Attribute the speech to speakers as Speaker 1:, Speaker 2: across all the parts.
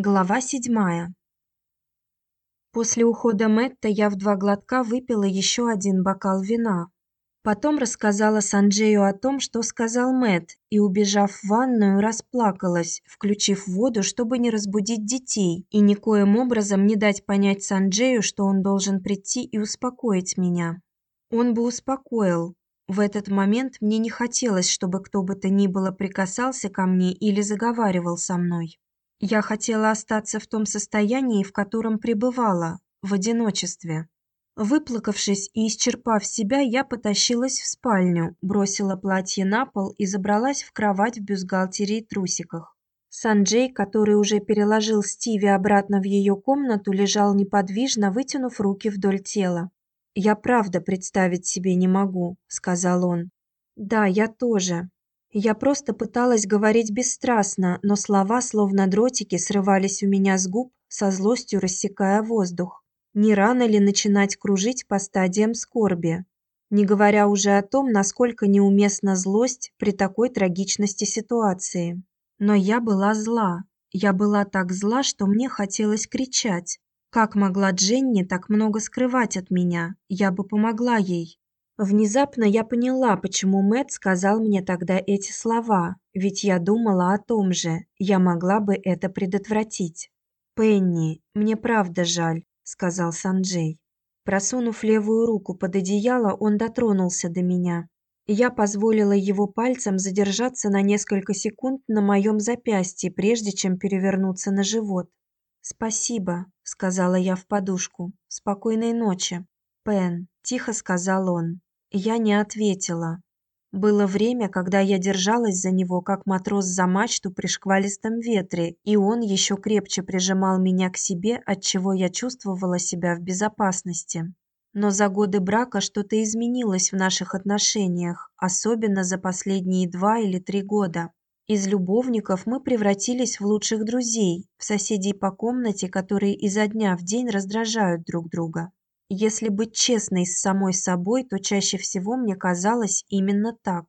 Speaker 1: Глава седьмая. После ухода Мэтта я в два глотка выпила еще один бокал вина. Потом рассказала Санджею о том, что сказал Мэтт, и убежав в ванную, расплакалась, включив воду, чтобы не разбудить детей и никоим образом не дать понять Санджею, что он должен прийти и успокоить меня. Он бы успокоил. В этот момент мне не хотелось, чтобы кто бы то ни было прикасался ко мне или заговаривал со мной. Я хотела остаться в том состоянии, в котором пребывала, в одиночестве. Выплакавшись и исчерпав себя, я потащилась в спальню, бросила платье на пол и забралась в кровать в бюстгальтере и трусиках. Санджей, который уже переложил Стиви обратно в ее комнату, лежал неподвижно, вытянув руки вдоль тела. "Я правда представить себе не могу", сказал он. "Да, я тоже. Я просто пыталась говорить бесстрастно, но слова, словно дротики, срывались у меня с губ, со злостью рассекая воздух. Не рано ли начинать кружить по стадиям скорби? Не говоря уже о том, насколько неуместна злость при такой трагичности ситуации. Но я была зла. Я была так зла, что мне хотелось кричать. Как могла Дженни так много скрывать от меня? Я бы помогла ей. Внезапно я поняла, почему Мэт сказал мне тогда эти слова, ведь я думала о том же. Я могла бы это предотвратить. Пенни, мне правда жаль, сказал Санджей. Просунув левую руку под одеяло, он дотронулся до меня. Я позволила его пальцам задержаться на несколько секунд на моем запястье, прежде чем перевернуться на живот. "Спасибо", сказала я в подушку. "Спокойной ночи". "Пен", тихо сказал он. Я не ответила. Было время, когда я держалась за него, как матрос за мачту при шквалистом ветре, и он еще крепче прижимал меня к себе, от чего я чувствовала себя в безопасности. Но за годы брака что-то изменилось в наших отношениях, особенно за последние два или три года. Из любовников мы превратились в лучших друзей, в соседей по комнате, которые изо дня в день раздражают друг друга. Если быть честной с самой собой, то чаще всего мне казалось именно так.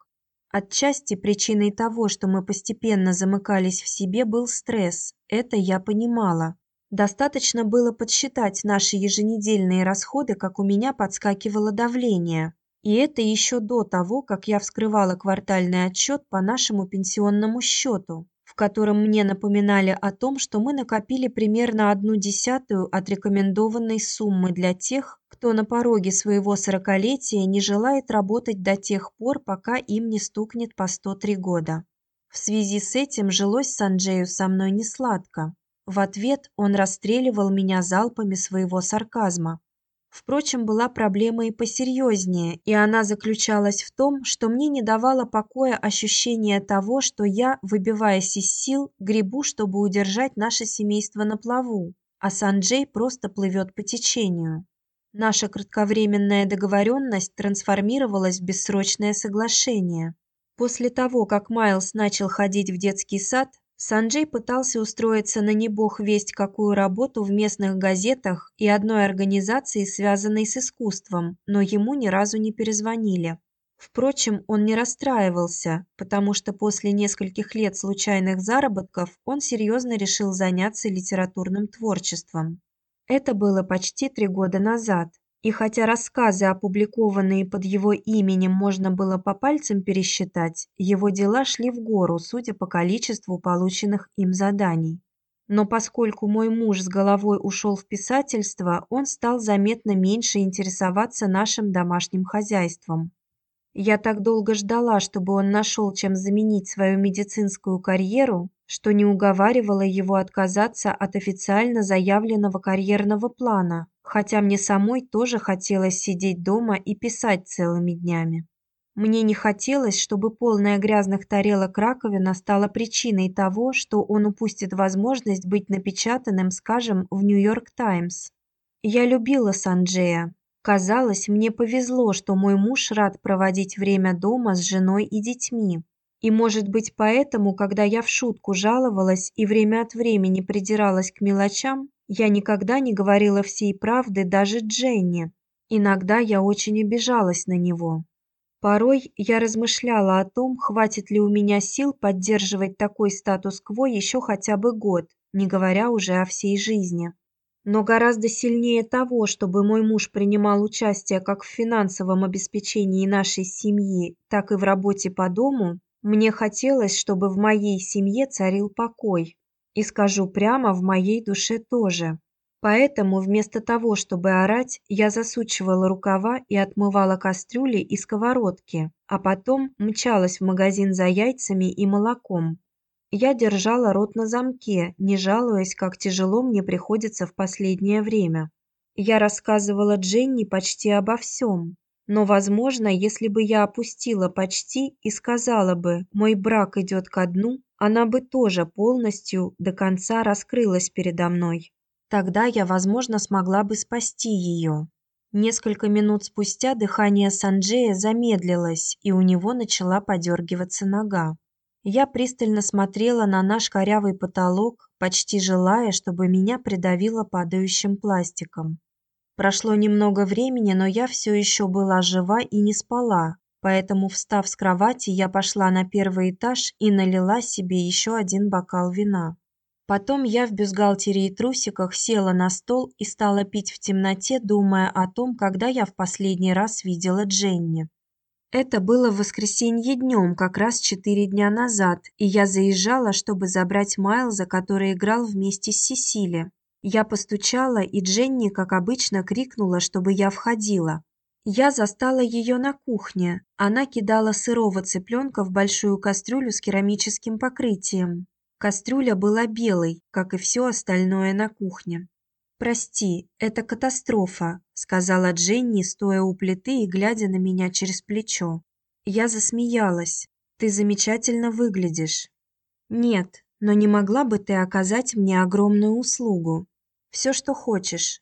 Speaker 1: Отчасти причиной того, что мы постепенно замыкались в себе, был стресс. Это я понимала. Достаточно было подсчитать наши еженедельные расходы, как у меня подскакивало давление. И это еще до того, как я вскрывала квартальный отчет по нашему пенсионному счету котором мне напоминали о том, что мы накопили примерно одну десятую от рекомендованной суммы для тех, кто на пороге своего сорокалетия не желает работать до тех пор, пока им не стукнет по 103 года. В связи с этим жилось Санджею со мной не сладко. В ответ он расстреливал меня залпами своего сарказма. Впрочем, была проблема и посерьезнее, и она заключалась в том, что мне не давало покоя ощущение того, что я, выбиваясь из сил, гребу, чтобы удержать наше семейство на плаву, а Санджей просто плывет по течению. Наша кратковременная договоренность трансформировалась в бессрочное соглашение. После того, как Майлз начал ходить в детский сад, Санджей пытался устроиться на не бог весть какую работу в местных газетах и одной организации, связанной с искусством, но ему ни разу не перезвонили. Впрочем, он не расстраивался, потому что после нескольких лет случайных заработков он серьезно решил заняться литературным творчеством. Это было почти три года назад, и хотя рассказы, опубликованные под его именем, можно было по пальцам пересчитать, его дела шли в гору, судя по количеству полученных им заданий. Но поскольку мой муж с головой ушел в писательство, он стал заметно меньше интересоваться нашим домашним хозяйством. Я так долго ждала, чтобы он нашел, чем заменить свою медицинскую карьеру, что не уговаривала его отказаться от официально заявленного карьерного плана, хотя мне самой тоже хотелось сидеть дома и писать целыми днями. Мне не хотелось, чтобы полная грязных тарелок раковина стала причиной того, что он упустит возможность быть напечатанным, скажем, в Нью-Йорк Таймс. Я любила Санджея. Казалось, мне повезло, что мой муж рад проводить время дома с женой и детьми. И, может быть, поэтому, когда я в шутку жаловалась и время от времени придиралась к мелочам, я никогда не говорила всей правды даже Дженни. Иногда я очень обижалась на него. Порой я размышляла о том, хватит ли у меня сил поддерживать такой статус-кво еще хотя бы год, не говоря уже о всей жизни. Но гораздо сильнее того, чтобы мой муж принимал участие как в финансовом обеспечении нашей семьи, так и в работе по дому, мне хотелось, чтобы в моей семье царил покой. И скажу прямо, в моей душе тоже. Поэтому вместо того, чтобы орать, я засучивала рукава и отмывала кастрюли и сковородки, а потом мчалась в магазин за яйцами и молоком. Я держала рот на замке, не жалуясь, как тяжело мне приходится в последнее время. Я рассказывала Дженни почти обо всем. Но, возможно, если бы я опустила почти и сказала бы «мой брак идет ко дну», она бы тоже полностью до конца раскрылась передо мной. Тогда я, возможно, смогла бы спасти ее. Несколько минут спустя дыхание Санджея замедлилось, и у него начала подергиваться нога. Я пристально смотрела на наш корявый потолок, почти желая, чтобы меня придавило падающим пластиком. Прошло немного времени, но я все еще была жива и не спала, поэтому, встав с кровати, я пошла на первый этаж и налила себе еще один бокал вина. Потом я в бюстгальтере и трусиках села на стол и стала пить в темноте, думая о том, когда я в последний раз видела Дженни. Это было в воскресенье днем, как раз четыре дня назад, и я заезжала, чтобы забрать Майлза, который играл вместе с Сесили. Я постучала, и Дженни, как обычно, крикнула, чтобы я входила. Я застала ее на кухне. Она кидала сырого цыпленка в большую кастрюлю с керамическим покрытием. Кастрюля была белой, как и все остальное на кухне. «Прости, это катастрофа», – сказала Дженни, стоя у плиты и глядя на меня через плечо. Я засмеялась. «Ты замечательно выглядишь». «Нет, но не могла бы ты оказать мне огромную услугу? Все, что хочешь.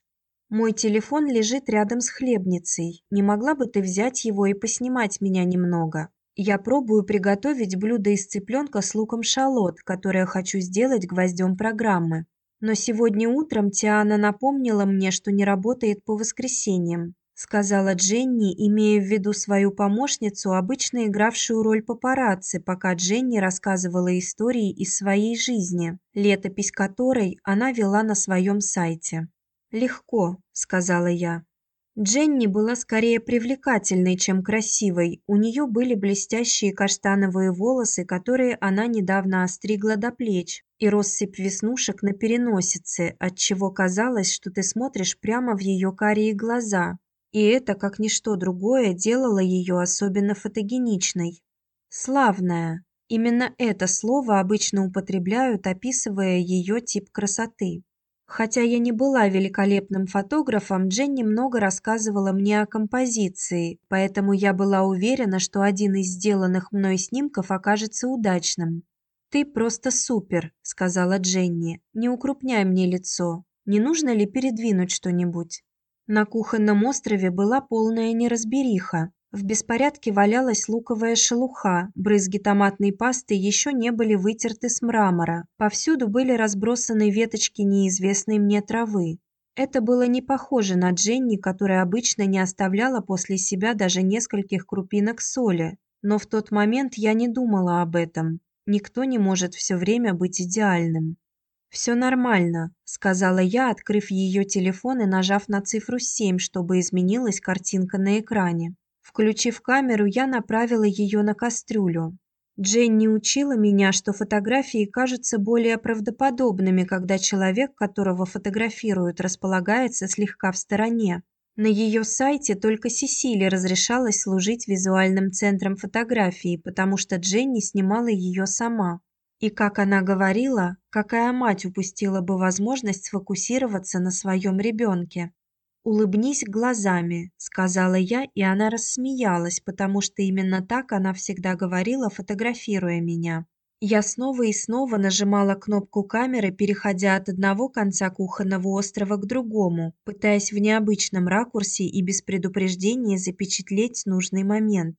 Speaker 1: Мой телефон лежит рядом с хлебницей. Не могла бы ты взять его и поснимать меня немного? Я пробую приготовить блюдо из цыпленка с луком шалот, которое хочу сделать гвоздем программы. Но сегодня утром Тиана напомнила мне, что не работает по воскресеньям, сказала Дженни, имея в виду свою помощницу, обычно игравшую роль папарацци, пока Дженни рассказывала истории из своей жизни, летопись которой она вела на своем сайте. Легко, сказала я. Дженни была скорее привлекательной, чем красивой. У нее были блестящие каштановые волосы, которые она недавно остригла до плеч, и россыпь веснушек на переносице, отчего казалось, что ты смотришь прямо в ее карие глаза. И это, как ничто другое, делало ее особенно фотогеничной. Славная. Именно это слово обычно употребляют, описывая ее тип красоты. Хотя я не была великолепным фотографом, Дженни много рассказывала мне о композиции, поэтому я была уверена, что один из сделанных мной снимков окажется удачным. Ты просто супер, сказала Дженни. Не укрупняй мне лицо. Не нужно ли передвинуть что-нибудь? На кухонном острове была полная неразбериха. В беспорядке валялась луковая шелуха, брызги томатной пасты еще не были вытерты с мрамора. Повсюду были разбросаны веточки неизвестной мне травы. Это было не похоже на Дженни, которая обычно не оставляла после себя даже нескольких крупинок соли. Но в тот момент я не думала об этом. Никто не может все время быть идеальным. Все нормально, сказала я, открыв ее телефон и нажав на цифру 7, чтобы изменилась картинка на экране. Включив камеру, я направила ее на кастрюлю. Дженни учила меня, что фотографии кажутся более правдоподобными, когда человек, которого фотографируют, располагается слегка в стороне. На ее сайте только Сесили разрешалось служить визуальным центром фотографии, потому что Дженни снимала ее сама. И как она говорила, какая мать упустила бы возможность сфокусироваться на своем ребенке. Улыбнись глазами, сказала я, и она рассмеялась, потому что именно так она всегда говорила, фотографируя меня. Я снова и снова нажимала кнопку камеры, переходя от одного конца кухонного острова к другому, пытаясь в необычном ракурсе и без предупреждения запечатлеть нужный момент.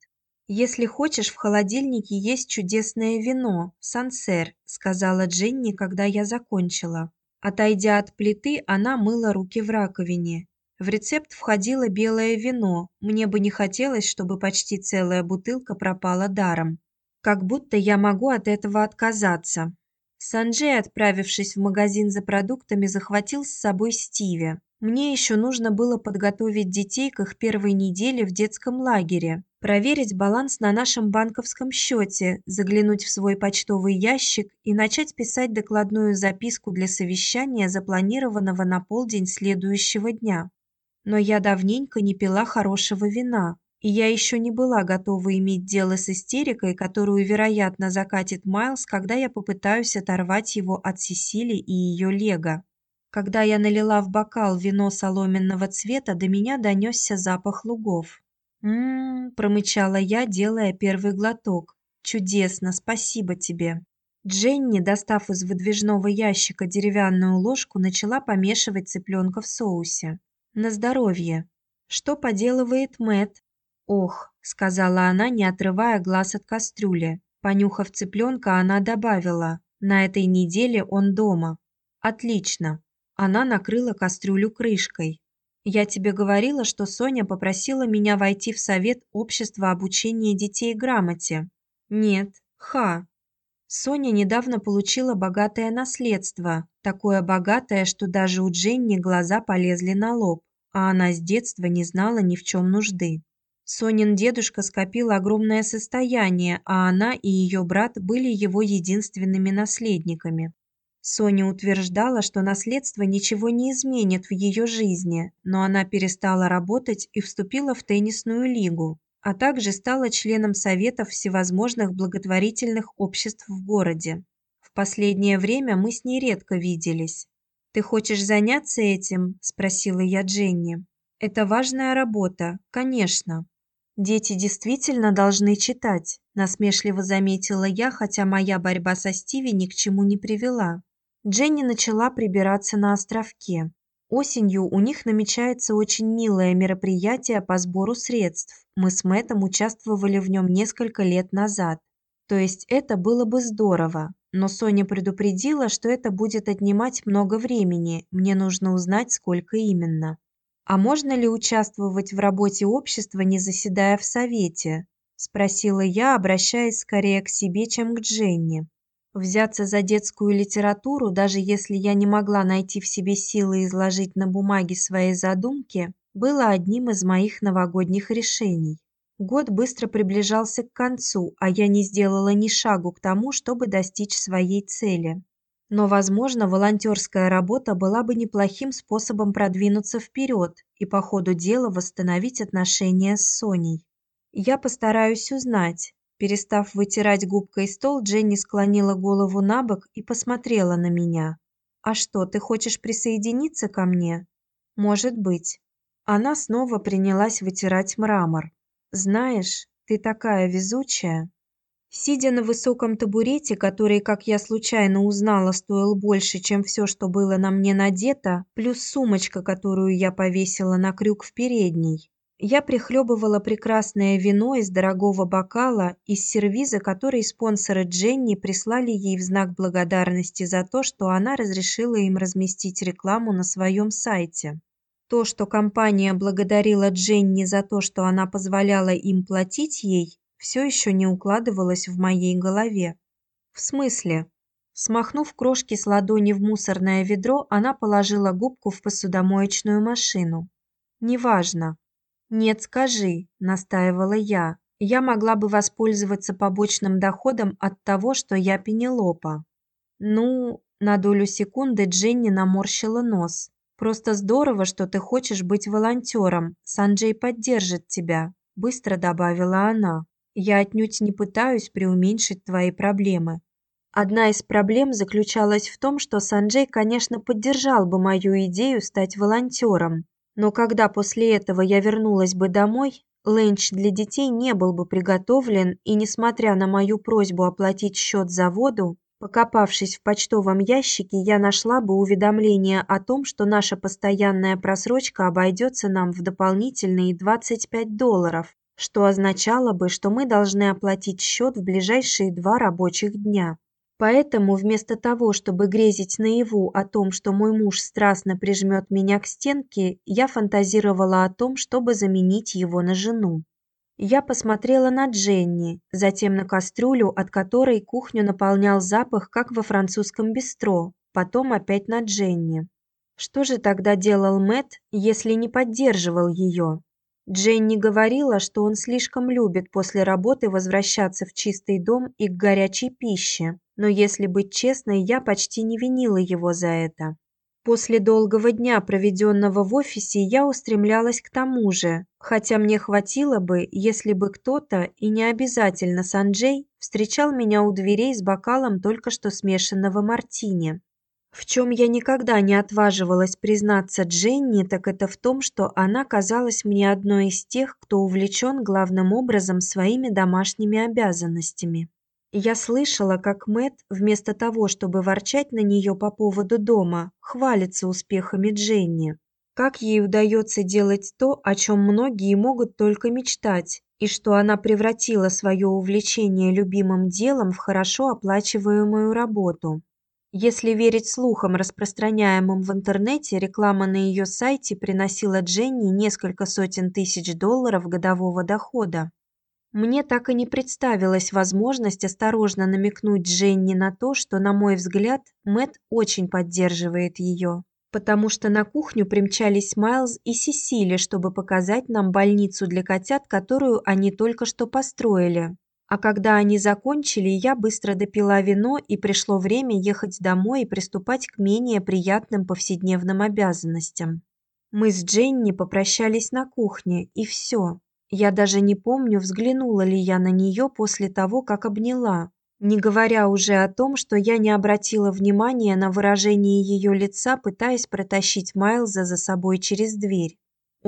Speaker 1: Если хочешь, в холодильнике есть чудесное вино, сансер, сказала Дженни, когда я закончила. Отойдя от плиты, она мыла руки в раковине. В рецепт входило белое вино. Мне бы не хотелось, чтобы почти целая бутылка пропала даром. Как будто я могу от этого отказаться. Санджей, отправившись в магазин за продуктами, захватил с собой Стиви. Мне еще нужно было подготовить детей к их первой неделе в детском лагере, проверить баланс на нашем банковском счете, заглянуть в свой почтовый ящик и начать писать докладную записку для совещания, запланированного на полдень следующего дня. Но я давненько не пила хорошего вина, и я еще не была готова иметь дело с истерикой, которую, вероятно, закатит Майлз, когда я попытаюсь оторвать его от Сесили и ее лего. Когда я налила в бокал вино соломенного цвета, до меня донесся запах лугов. «М-м-м», промычала я, делая первый глоток. «Чудесно, спасибо тебе». Дженни, достав из выдвижного ящика деревянную ложку, начала помешивать цыпленка в соусе. «На здоровье». «Что поделывает Мэт? «Ох», — сказала она, не отрывая глаз от кастрюли. Понюхав цыпленка, она добавила, «На этой неделе он дома». «Отлично». Она накрыла кастрюлю крышкой. «Я тебе говорила, что Соня попросила меня войти в совет общества обучения детей грамоте». «Нет, ха». Соня недавно получила богатое наследство, такое богатое, что даже у Дженни глаза полезли на лоб, а она с детства не знала ни в чем нужды. Сонин дедушка скопил огромное состояние, а она и ее брат были его единственными наследниками. Соня утверждала, что наследство ничего не изменит в ее жизни, но она перестала работать и вступила в теннисную лигу, а также стала членом советов всевозможных благотворительных обществ в городе. В последнее время мы с ней редко виделись. Ты хочешь заняться этим? спросила я Дженни. Это важная работа, конечно. Дети действительно должны читать, насмешливо заметила я, хотя моя борьба со Стиви ни к чему не привела. Дженни начала прибираться на островке. Осенью у них намечается очень милое мероприятие по сбору средств. Мы с Мэтом участвовали в нем несколько лет назад. То есть это было бы здорово, но Соня предупредила, что это будет отнимать много времени. Мне нужно узнать, сколько именно. А можно ли участвовать в работе общества, не заседая в совете? спросила я, обращаясь скорее к себе, чем к Дженни. Взяться за детскую литературу, даже если я не могла найти в себе силы изложить на бумаге свои задумки, было одним из моих новогодних решений. Год быстро приближался к концу, а я не сделала ни шагу к тому, чтобы достичь своей цели. Но, возможно, волонтерская работа была бы неплохим способом продвинуться вперед и по ходу дела восстановить отношения с Соней. Я постараюсь узнать. Перестав вытирать губкой стол, Дженни склонила голову на бок и посмотрела на меня. А что, ты хочешь присоединиться ко мне? Может быть. Она снова принялась вытирать мрамор. Знаешь, ты такая везучая. Сидя на высоком табурете, который, как я случайно узнала, стоил больше, чем все, что было на мне надето, плюс сумочка, которую я повесила на крюк в передней, я прихлебывала прекрасное вино из дорогого бокала из сервиза, который спонсоры Дженни прислали ей в знак благодарности за то, что она разрешила им разместить рекламу на своем сайте. То, что компания благодарила Дженни за то, что она позволяла им платить ей, все еще не укладывалось в моей голове. В смысле? Смахнув крошки с ладони в мусорное ведро, она положила губку в посудомоечную машину. Неважно. Нет, скажи, настаивала я. Я могла бы воспользоваться побочным доходом от того, что я Пенелопа. Ну, на долю секунды Дженни наморщила нос. Просто здорово, что ты хочешь быть волонтером. Санджей поддержит тебя, быстро добавила она. Я отнюдь не пытаюсь преуменьшить твои проблемы. Одна из проблем заключалась в том, что Санджей, конечно, поддержал бы мою идею стать волонтером, но когда после этого я вернулась бы домой, ленч для детей не был бы приготовлен, и несмотря на мою просьбу оплатить счет за воду, покопавшись в почтовом ящике, я нашла бы уведомление о том, что наша постоянная просрочка обойдется нам в дополнительные 25 долларов, что означало бы, что мы должны оплатить счет в ближайшие два рабочих дня. Поэтому вместо того, чтобы грезить наяву о том, что мой муж страстно прижмет меня к стенке, я фантазировала о том, чтобы заменить его на жену. Я посмотрела на Дженни, затем на кастрюлю, от которой кухню наполнял запах, как во французском бистро, потом опять на Дженни. Что же тогда делал Мэт, если не поддерживал ее? Дженни говорила, что он слишком любит после работы возвращаться в чистый дом и к горячей пище, но если быть честной, я почти не винила его за это. После долгого дня, проведенного в офисе, я устремлялась к тому же, хотя мне хватило бы, если бы кто-то, и не обязательно Санджей, встречал меня у дверей с бокалом только что смешанного мартини. В чем я никогда не отваживалась признаться Дженни, так это в том, что она казалась мне одной из тех, кто увлечен главным образом своими домашними обязанностями. Я слышала, как Мэт, вместо того, чтобы ворчать на нее по поводу дома, хвалится успехами Дженни. Как ей удается делать то, о чем многие могут только мечтать, и что она превратила свое увлечение любимым делом в хорошо оплачиваемую работу. Если верить слухам, распространяемым в интернете, реклама на ее сайте приносила Дженни несколько сотен тысяч долларов годового дохода. Мне так и не представилась возможность осторожно намекнуть Дженни на то, что, на мой взгляд, Мэт очень поддерживает ее, потому что на кухню примчались Майлз и Сесили, чтобы показать нам больницу для котят, которую они только что построили. А когда они закончили, я быстро допила вино, и пришло время ехать домой и приступать к менее приятным повседневным обязанностям. Мы с Дженни попрощались на кухне, и все. Я даже не помню, взглянула ли я на нее после того, как обняла, не говоря уже о том, что я не обратила внимания на выражение ее лица, пытаясь протащить Майлза за собой через дверь.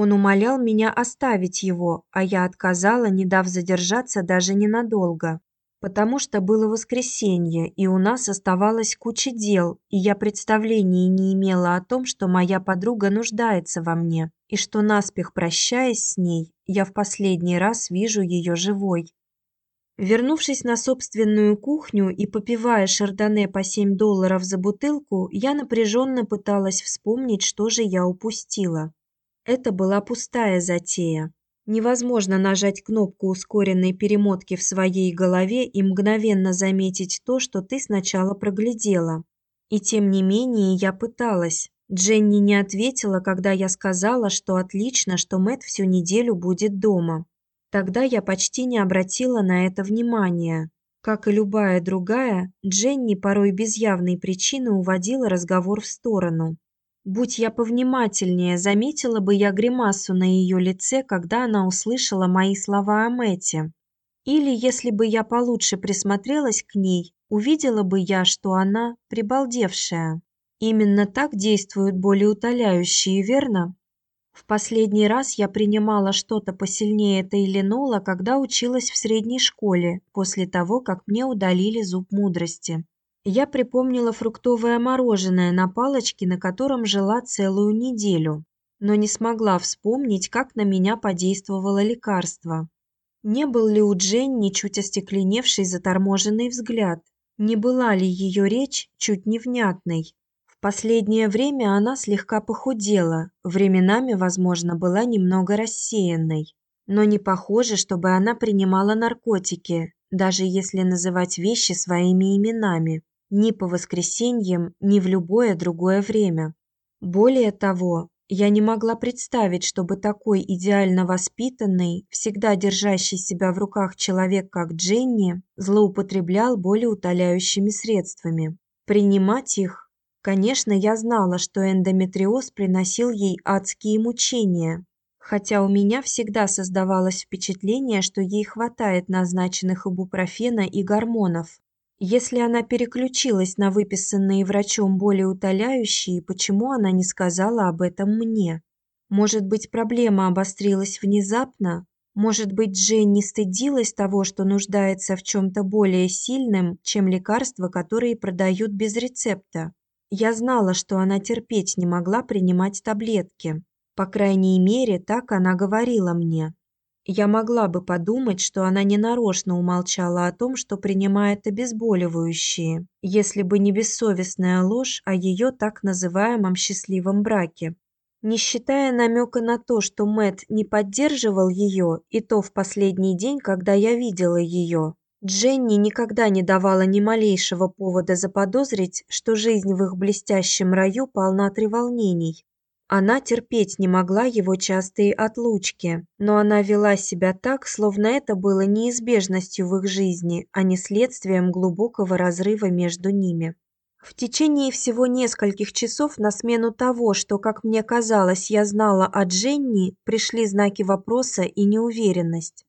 Speaker 1: Он умолял меня оставить его, а я отказала, не дав задержаться даже ненадолго потому что было воскресенье, и у нас оставалась куча дел, и я представления не имела о том, что моя подруга нуждается во мне, и что наспех прощаясь с ней, я в последний раз вижу ее живой. Вернувшись на собственную кухню и попивая шардоне по 7 долларов за бутылку, я напряженно пыталась вспомнить, что же я упустила. Это была пустая затея. Невозможно нажать кнопку ускоренной перемотки в своей голове и мгновенно заметить то, что ты сначала проглядела. И тем не менее я пыталась. Дженни не ответила, когда я сказала, что отлично, что Мэт всю неделю будет дома. Тогда я почти не обратила на это внимания. Как и любая другая, Дженни порой без явной причины уводила разговор в сторону. Будь я повнимательнее, заметила бы я гримасу на ее лице, когда она услышала мои слова о Мэте. Или, если бы я получше присмотрелась к ней, увидела бы я, что она прибалдевшая. Именно так действуют более утоляющие, верно? В последний раз я принимала что-то посильнее Тейленола, когда училась в средней школе, после того, как мне удалили зуб мудрости. Я припомнила фруктовое мороженое на палочке, на котором жила целую неделю, но не смогла вспомнить, как на меня подействовало лекарство. Не был ли у Дженни чуть остекленевший заторможенный взгляд? Не была ли ее речь чуть невнятной? В последнее время она слегка похудела, временами, возможно, была немного рассеянной. Но не похоже, чтобы она принимала наркотики, даже если называть вещи своими именами ни по воскресеньям, ни в любое другое время. Более того, я не могла представить, чтобы такой идеально воспитанный, всегда держащий себя в руках человек, как Дженни, злоупотреблял более утоляющими средствами. Принимать их Конечно, я знала, что эндометриоз приносил ей адские мучения, хотя у меня всегда создавалось впечатление, что ей хватает назначенных ибупрофена и гормонов. Если она переключилась на выписанные врачом более утоляющие, почему она не сказала об этом мне? Может быть, проблема обострилась внезапно? Может быть, Дженни стыдилась того, что нуждается в чем то более сильном, чем лекарства, которые продают без рецепта? Я знала, что она терпеть не могла принимать таблетки. По крайней мере, так она говорила мне. Я могла бы подумать, что она ненарочно умолчала о том, что принимает обезболивающие, если бы не бессовестная ложь о ее так называемом счастливом браке. Не считая намека на то, что Мэт не поддерживал ее, и то в последний день, когда я видела ее, Дженни никогда не давала ни малейшего повода заподозрить, что жизнь в их блестящем раю полна треволнений. Она терпеть не могла его частые отлучки, но она вела себя так, словно это было неизбежностью в их жизни, а не следствием глубокого разрыва между ними. В течение всего нескольких часов на смену того, что, как мне казалось, я знала о Дженни, пришли знаки вопроса и неуверенность.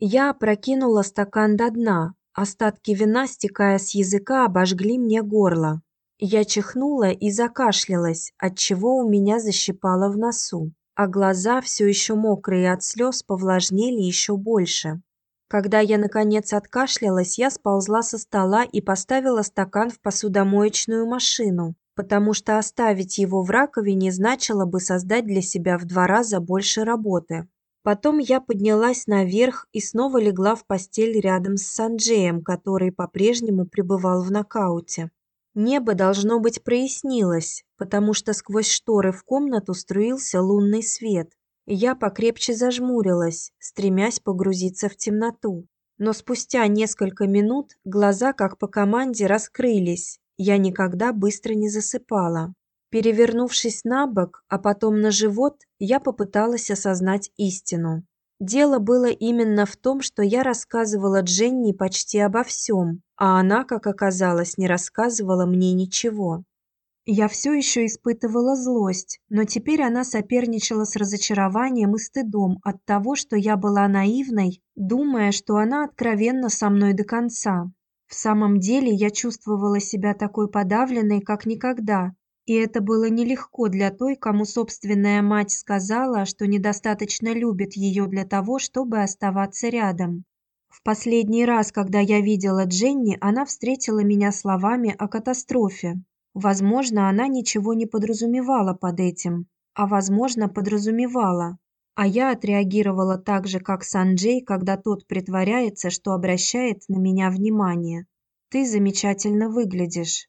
Speaker 1: Я опрокинула стакан до дна. Остатки вина, стекая с языка, обожгли мне горло. Я чихнула и закашлялась, от чего у меня защипало в носу, а глаза, все еще мокрые от слез, повлажнели еще больше. Когда я наконец откашлялась, я сползла со стола и поставила стакан в посудомоечную машину, потому что оставить его в раковине значило бы создать для себя в два раза больше работы. Потом я поднялась наверх и снова легла в постель рядом с Санджеем, который по-прежнему пребывал в нокауте. Небо должно быть прояснилось, потому что сквозь шторы в комнату струился лунный свет. Я покрепче зажмурилась, стремясь погрузиться в темноту. Но спустя несколько минут глаза, как по команде, раскрылись. Я никогда быстро не засыпала. Перевернувшись на бок, а потом на живот, я попыталась осознать истину. Дело было именно в том, что я рассказывала Дженни почти обо всем, а она, как оказалось, не рассказывала мне ничего. Я все еще испытывала злость, но теперь она соперничала с разочарованием и стыдом от того, что я была наивной, думая, что она откровенна со мной до конца. В самом деле я чувствовала себя такой подавленной, как никогда, и это было нелегко для той, кому собственная мать сказала, что недостаточно любит ее для того, чтобы оставаться рядом. В последний раз, когда я видела Дженни, она встретила меня словами о катастрофе. Возможно, она ничего не подразумевала под этим, а возможно, подразумевала. А я отреагировала так же, как Санджей, когда тот притворяется, что обращает на меня внимание. Ты замечательно выглядишь.